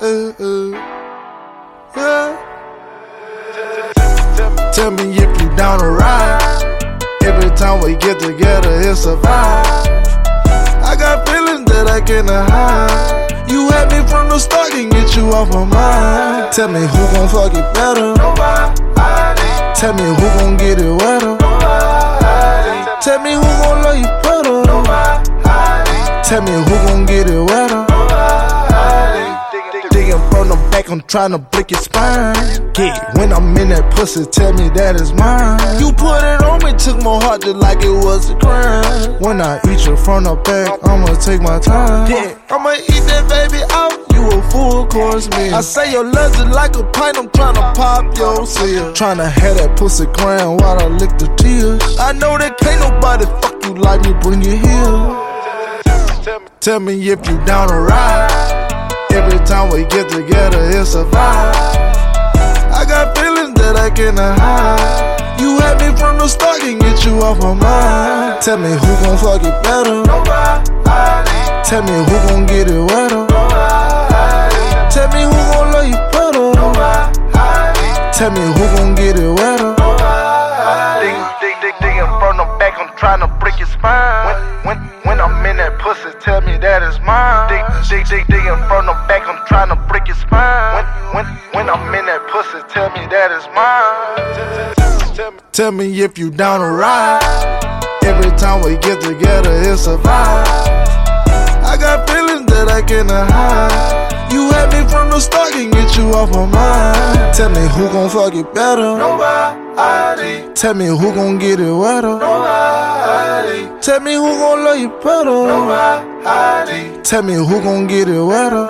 uh, uh. Yeah. Tell me if you down to ride. Every time we get together, it's a vibe. I got feelings that I cannot hide. You had me from the start, can get you off my mind. Tell me who gon' fuck it better. Nobody. Tell me who gon' get it wetter. Nobody. Tell me who gon' love you better. Nobody. Tell me who gon' get it I'm trying to break your spine. Yeah, when I'm in that pussy, tell me that it's mine. You put it on me, took my heart just like it was a crime. When I eat you from the back, I'ma take my time. Yeah, I'ma eat that baby out. You a full course meal. I say your love just like a pint, I'm tryna pop your seal. Tryna have that pussy crying while I lick the tears. I know that can't nobody fuck you like me, bring you here. Tell me if you down to ride. Every time we get together, it's a vibe. I got feelings that I cannot hide. You had me from the start, can get you off my mind. Tell me who gon' fuck it better. Tell me who gon' get it wetter. Tell me who gon' love you better. Tell me who gon' get it wetter. Dig, dig, dig, digging from the back, I'm trying to break your spine. Tell me that it's mine. Dig, dig, dig, digging from the back, I'm trying to break your spine. When, when, when I'm in that pussy, tell me that it's mine. Tell me if you down to ride. Every time we get together, it's a vibe. I got feelings that I cannot hide. You had me from the start, can get you off my mind. Tell me who gon' fuck it better. Nobody, Tell me who gon' get it wetter. nobody, Tell me who gon' love you better. nobody, Tell me who gon' get it wetter.